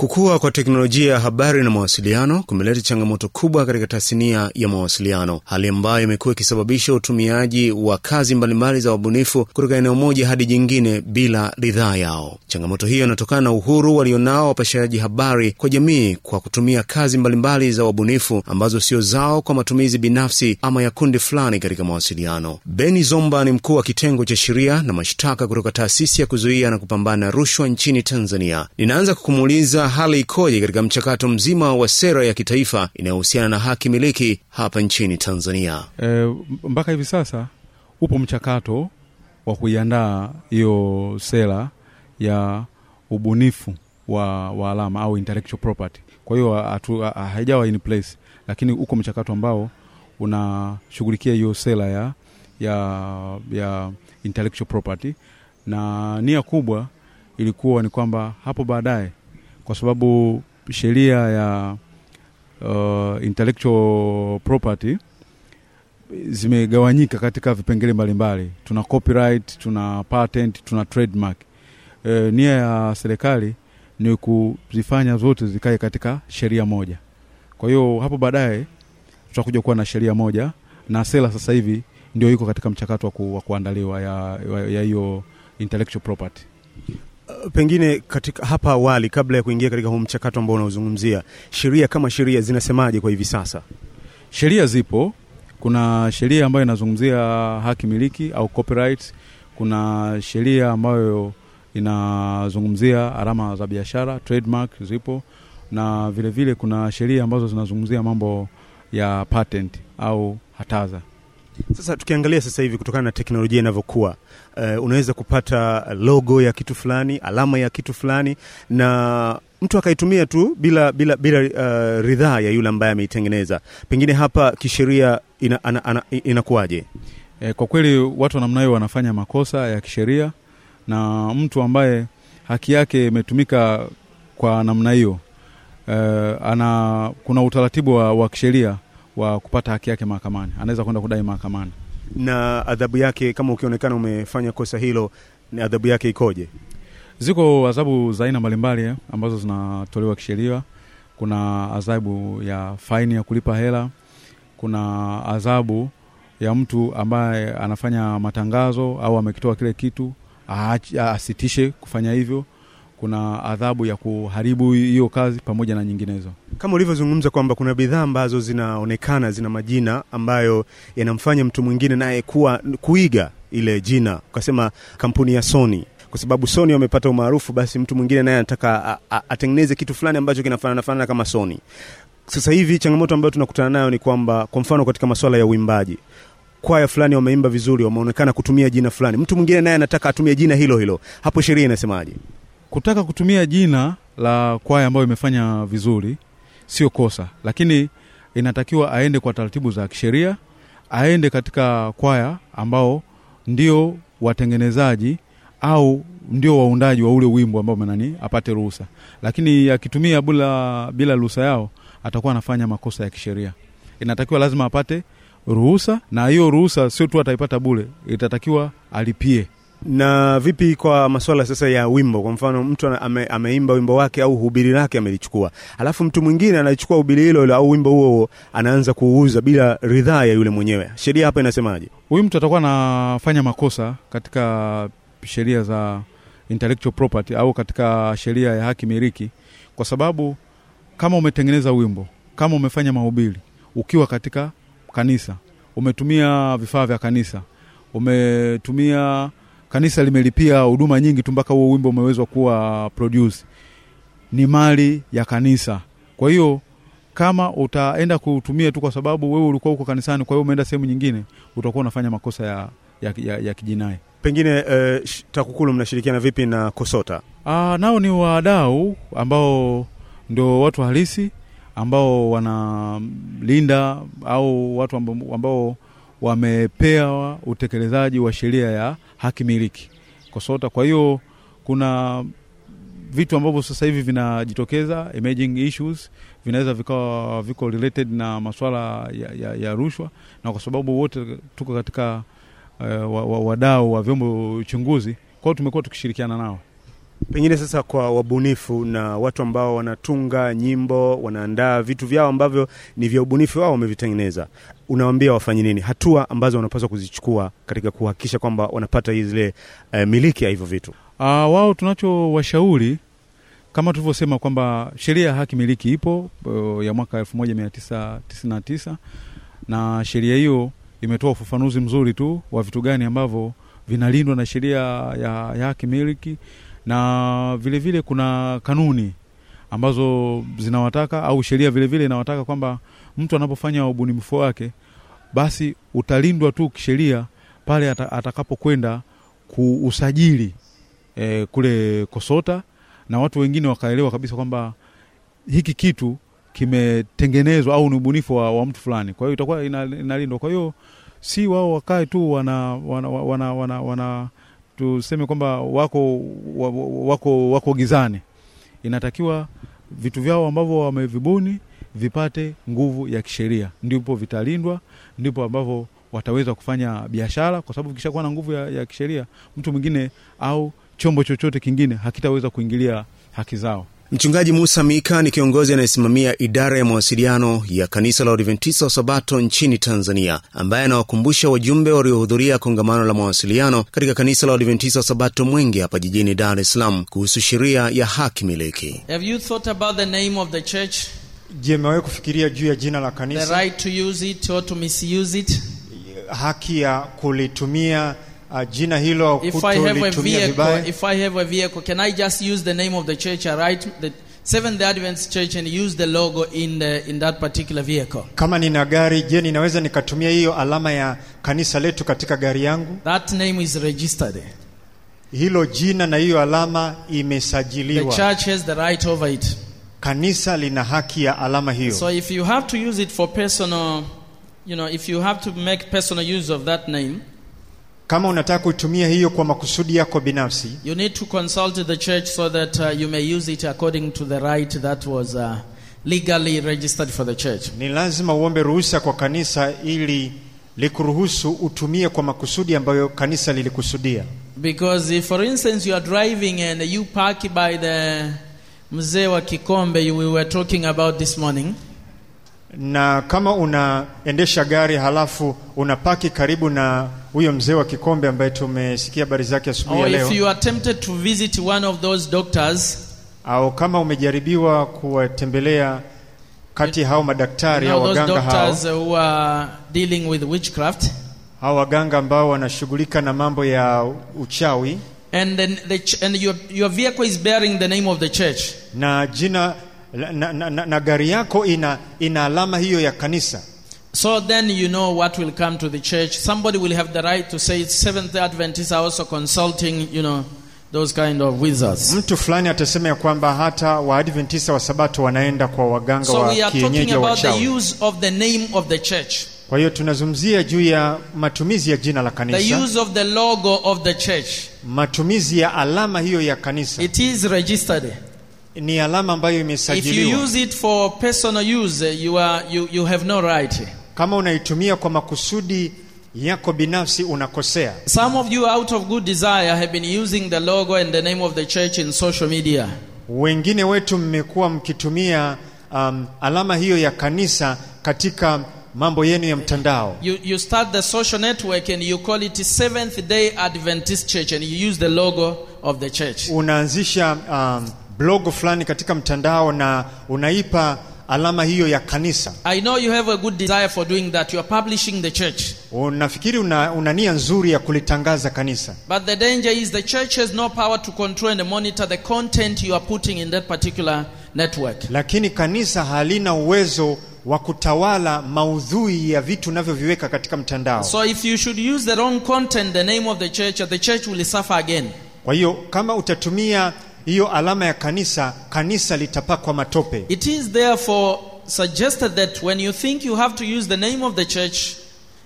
Kukua kwa teknolojia ya habari na mawasiliano kumeleta changamoto kubwa katika tasnia ya mawasiliano, hali ambayo imekuwa ikisababisha utumiaji wa kazi mbalimbali za wabunifu kutoka eneo moja hadi jingine bila ridhaa yao. Changamoto hiyo inatokana na uhuru walionao wapashaji habari kwa jamii kwa kutumia kazi mbalimbali za wabunifu ambazo sio zao kwa matumizi binafsi ama ya kundi fulani katika mawasiliano. Beni Zomba ni mkuu wa kitengo cha sheria na mashtaka kutoka taasisi ya kuzuia na kupambana rushwa nchini Tanzania. Ninaanza kukumuuliza hali ikoje katika mchakato mzima wa sera ya kitaifa inayohusiana na haki miliki hapa nchini Tanzania. E, mpaka hivi sasa upo mchakato wa kuiandaa hiyo sera ya ubunifu wa, wa alama au intellectual property. Kwa hiyo haijawa in place, lakini uko mchakato ambao unashughulikia hiyo sera ya, ya, ya intellectual property, na nia kubwa ilikuwa ni kwamba hapo baadaye kwa sababu sheria ya uh, intellectual property zimegawanyika katika vipengele mbalimbali. Tuna copyright, tuna patent, tuna trademark. E, nia ya serikali ni kuzifanya zote zikae katika sheria moja. Kwa hiyo hapo baadaye tutakuja kuwa na sheria moja na sera sasa hivi ndio iko katika mchakato wa, wa kuandaliwa ya hiyo intellectual property. Pengine katika hapa awali, kabla ya kuingia katika huu mchakato ambao unaozungumzia, sheria kama sheria zinasemaje kwa hivi sasa? Sheria zipo. Kuna sheria ambayo inazungumzia haki miliki au copyright. Kuna sheria ambayo inazungumzia alama za biashara trademark, zipo na vilevile vile kuna sheria ambazo zinazungumzia mambo ya patent au hataza. Sasa tukiangalia sasa hivi kutokana na teknolojia inavyokuwa, uh, unaweza kupata logo ya kitu fulani, alama ya kitu fulani, na mtu akaitumia tu bila bila bila uh, ridhaa ya yule ambaye ameitengeneza. Pengine hapa kisheria inakuwaje? Ina, ina e, kwa kweli watu wa namna hiyo wanafanya makosa ya kisheria, na mtu ambaye haki yake imetumika kwa namna hiyo e, kuna utaratibu wa, wa kisheria wa kupata haki yake mahakamani, anaweza kwenda kudai mahakamani. Na adhabu yake, kama ukionekana umefanya kosa hilo, ni adhabu yake ikoje? Ziko adhabu za aina mbalimbali ambazo zinatolewa kisheria. Kuna adhabu ya faini ya kulipa hela, kuna adhabu ya mtu ambaye anafanya matangazo au amekitoa kile kitu asitishe kufanya hivyo kuna adhabu ya kuharibu hiyo kazi pamoja na nyinginezo. Kama ulivyozungumza kwamba kuna bidhaa ambazo zinaonekana zina majina ambayo yanamfanya mtu mwingine naye kuwa kuiga ile jina, ukasema kampuni ya Sony kwa sababu Sony wamepata umaarufu, basi mtu mwingine naye anataka atengeneze kitu fulani ambacho kinafanana fanana kama Sony. Sasa hivi changamoto ambayo tunakutana nayo ni kwamba, kwa mfano, katika masuala ya uimbaji kwaya fulani wameimba vizuri, wameonekana kutumia jina fulani, mtu mwingine naye anataka atumie jina hilo hilo, hapo sheria inasemaje? Kutaka kutumia jina la kwaya ambayo imefanya vizuri sio kosa, lakini inatakiwa aende kwa taratibu za kisheria, aende katika kwaya ambao ndio watengenezaji au ndio waundaji wa ule wimbo ambao nani apate ruhusa. Lakini akitumia bila bila ruhusa yao atakuwa anafanya makosa ya kisheria. Inatakiwa lazima apate ruhusa, na hiyo ruhusa sio tu ataipata bure, itatakiwa alipie na vipi kwa masuala sasa ya wimbo? Kwa mfano mtu ame, ameimba wimbo wake au hubiri lake amelichukua, alafu mtu mwingine anachukua hubiri hilo au wimbo huo anaanza kuuza bila ridhaa ya yule mwenyewe, sheria hapa inasemaje? Huyu mtu atakuwa anafanya makosa katika sheria za intellectual property au katika sheria ya haki miliki, kwa sababu kama umetengeneza wimbo, kama umefanya mahubiri ukiwa katika kanisa, umetumia vifaa vya kanisa, umetumia kanisa limelipia huduma nyingi tu mpaka huo wimbo umewezwa kuwa produce, ni mali ya kanisa. Kwa hiyo kama utaenda kutumia tu kwa sababu wewe ulikuwa huko kanisani, kwa hiyo umeenda sehemu nyingine, utakuwa unafanya makosa ya, ya, ya, ya kijinai. Pengine eh, TAKUKURU mnashirikiana vipi na KOSOTA? Aa, nao ni wadau ambao ndio watu halisi ambao wanalinda au watu ambao, ambao wamepewa utekelezaji wa sheria ya haki miliki KOSOTA. Kwa hiyo kuna vitu ambavyo sasa hivi vinajitokeza, emerging issues vinaweza vikawa viko related na masuala ya, ya, ya rushwa, na kwa sababu wote tuko katika uh, wadau wa vyombo uchunguzi, kwa hiyo tumekuwa tukishirikiana nao. Pengine sasa kwa wabunifu na watu ambao wanatunga nyimbo, wanaandaa vitu vyao ambavyo ni vya ubunifu wao wamevitengeneza, unawaambia wafanye nini? Hatua ambazo wanapaswa kuzichukua katika kuhakikisha kwamba wanapata zile eh, miliki ya hivyo vitu. Uh, wao tunachowashauri kama tulivyosema kwamba sheria ya haki miliki ipo uh, ya mwaka 1999 na sheria hiyo imetoa ufafanuzi mzuri tu wa vitu gani ambavyo vinalindwa na sheria ya, ya haki miliki na vilevile vile kuna kanuni ambazo zinawataka au sheria vilevile vile inawataka kwamba mtu anapofanya ubunifu wake basi utalindwa tu kisheria pale atakapokwenda kuusajili e, kule Kosota na watu wengine wakaelewa kabisa kwamba hiki kitu kimetengenezwa au ni ubunifu wa, wa mtu fulani, kwa hiyo itakuwa inalindwa. Kwa hiyo si wao wakae tu wana, wana, wana, wana, wana tuseme kwamba wako, wako, wako gizani. Inatakiwa vitu vyao ambavyo wamevibuni vipate nguvu ya kisheria, ndipo vitalindwa, ndipo ambavyo wataweza kufanya biashara, kwa sababu kishakuwa na nguvu ya, ya kisheria, mtu mwingine au chombo chochote kingine hakitaweza kuingilia haki zao. Mchungaji Musa Mika ni kiongozi anayesimamia idara ya mawasiliano ya kanisa la Waadventista wa Sabato nchini Tanzania, ambaye anawakumbusha wajumbe waliohudhuria kongamano la mawasiliano katika kanisa la Waadventista wa Sabato Mwenge hapa jijini Dar es Salaam kuhusu sheria ya haki miliki. Have you thought about the name of the church? Je, mewahi kufikiria juu ya jina la The kanisa, right to use it or to misuse it? haki ya kulitumia uh, jina hilo If I have a vehicle, if I have a vehicle, can I just use the name of the church, I write the Seventh Adventist Church and use the logo in the in that particular vehicle? Kama nina gari, je, ninaweza nikatumia hiyo alama ya kanisa letu katika gari yangu? That name is registered. Hilo jina na hiyo alama The imesajiliwa. church has the right over it. Kanisa lina haki ya alama hiyo. So if you have to use it for personal, you know, if you have to make personal use of that name, Kama unataka kuitumia hiyo kwa makusudi yako binafsi, you need to consult the church so that uh, you may use it according to the right that was uh, legally registered for the church. ni lazima uombe ruhusa kwa kanisa ili likuruhusu utumie kwa makusudi ambayo kanisa lilikusudia. Because if, for instance, you are driving and you park by the mzee wa Kikombe you- we were talking about this morning, Na kama unaendesha gari halafu unapaki karibu na huyo mzee wa Kikombe ambaye tumesikia habari zake asubuhi ya or if leo, you are tempted to visit one of those doctors, au kama umejaribiwa kuwatembelea kati hao madaktari au waganga hao, doctors who are dealing with witchcraft, hao waganga ambao wanashughulika na mambo ya uchawi and then the and your your vehicle is bearing the name of the church. na jina na, na, na, na gari yako ina, ina alama hiyo ya kanisa So then you know what will come to the church. Somebody will have the right to say Seventh Adventists are also consulting, you know, those kind of wizards. mtu fulani atasema ya kwamba hata waadventista wa sabato wanaenda kwa waganga So wa we are talking kienyeji wa about the use of the name of the church, kwa hiyo tunazungumzia juu ya matumizi ya jina la the use of the logo of the church. matumizi ya alama hiyo ya kanisa It is registered. Ni alama ambayo If you imesajiliwa use it for personal use, you are you, you have no right. kama unaitumia kwa makusudi yako binafsi unakosea Some of you, out of good desire, have been using the logo and the name of the church in social media. wengine wetu mmekuwa mkitumia um, alama hiyo ya kanisa katika mambo yenu ya mtandao You, you start the social network and you call it Seventh Day Adventist Church and you use the logo of the church. unaanzisha um, blog fulani katika mtandao na unaipa alama hiyo ya kanisa I know you have a good desire for doing that. You are publishing the church. unafikiri una, una nia nzuri ya kulitangaza kanisa But the danger is the church has no power to control and monitor the content you are putting in that particular network. lakini kanisa halina uwezo wa kutawala maudhui ya vitu unavyoviweka katika mtandao So if you should use the wrong content, the name of the church, the church will suffer again. kwa hiyo kama utatumia hiyo alama ya kanisa kanisa litapakwa matope It is therefore suggested that when you think you have to use the name of the church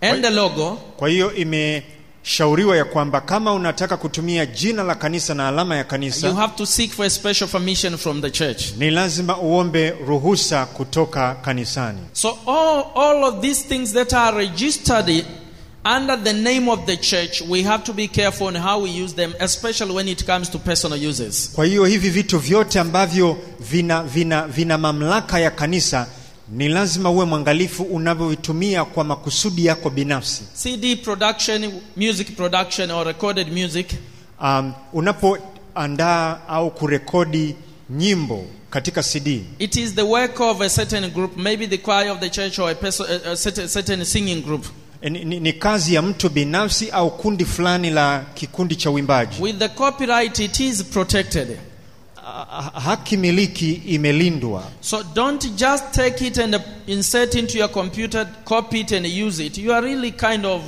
and the logo, kwa hiyo imeshauriwa ya kwamba kama unataka kutumia jina la kanisa na alama ya you have to seek for a special permission from the church. ni lazima uombe ruhusa kutoka kanisani So all, all of these things that are registered under the name of the church, we have to be careful on how we use them, especially when it comes to personal uses. Kwa hiyo hivi vitu vyote ambavyo vina, vina, vina mamlaka ya kanisa ni lazima uwe mwangalifu unavyovitumia kwa makusudi yako binafsi. CD production, music production, or recorded music Um, unapoandaa au kurekodi nyimbo katika CD It is the work of a certain group, maybe the choir of the church or a, person, a, certain singing group. Ni, ni, ni kazi ya mtu binafsi au kundi fulani la kikundi cha uimbaji. With the copyright, it is protected. Ha- Haki miliki imelindwa. So don't just take it and insert into your computer, copy it and use it. You are really kind of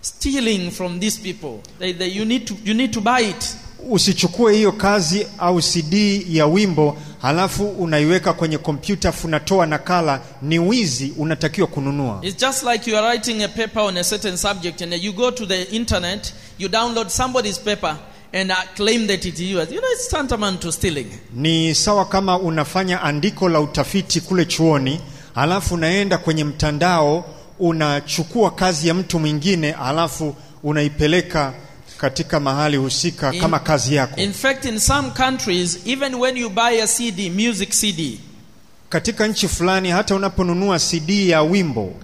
stealing from these people. They, they, you, need to, you need to buy it. Usichukue hiyo kazi au CD ya wimbo halafu unaiweka kwenye kompyuta funatoa nakala, ni wizi, unatakiwa kununua. It's just like you are writing a paper on a certain subject and you go to the internet, you download somebody's paper and uh, claim that it is yours. You know, it's tantamount to stealing. Ni sawa kama unafanya andiko la utafiti kule chuoni, halafu unaenda kwenye mtandao unachukua kazi ya mtu mwingine, halafu unaipeleka katika mahali husika In- kama kazi yako. In fact, in some countries, even when you buy a CD, music CD, Katika nchi fulani, hata unaponunua CD ya wimbo,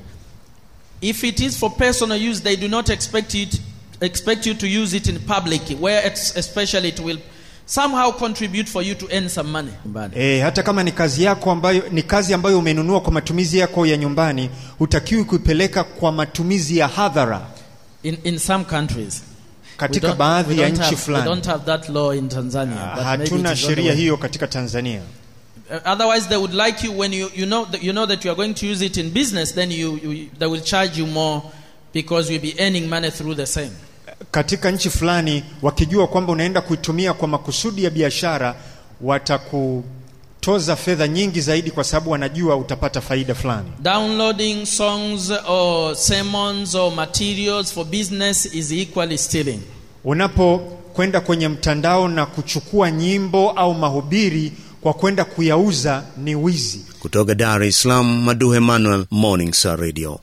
if it is for personal use, they do not expect you to, expect you to use it in public, where it's, especially it will somehow contribute for you to earn some money. E, eh, hata kama ni kazi yako ambayo ni kazi ambayo umenunua kwa matumizi yako ya nyumbani, hutakiwi kuipeleka kwa matumizi ya hadhara In, in some countries. Katika don't- baadhi ya nchi fulani. don't have that law in Tanzania. but maybe it Hatuna is on the sheria hiyo katika Tanzania. Uh, otherwise, they would like you when you, you, know that, you know that you are going to use it in business, then you, you, they will charge you more because you'll be earning money through the same. Katika nchi fulani wakijua kwamba unaenda kuitumia kwa makusudi ya biashara, watakutoza fedha nyingi zaidi, kwa sababu wanajua utapata faida fulani. Downloading songs or sermons or materials for business is equally stealing. Unapokwenda kwenye mtandao na kuchukua nyimbo au mahubiri kwa kwenda kuyauza, ni wizi. Kutoka Dar es Salaam, Maduhe Manuel, Morning Star Radio.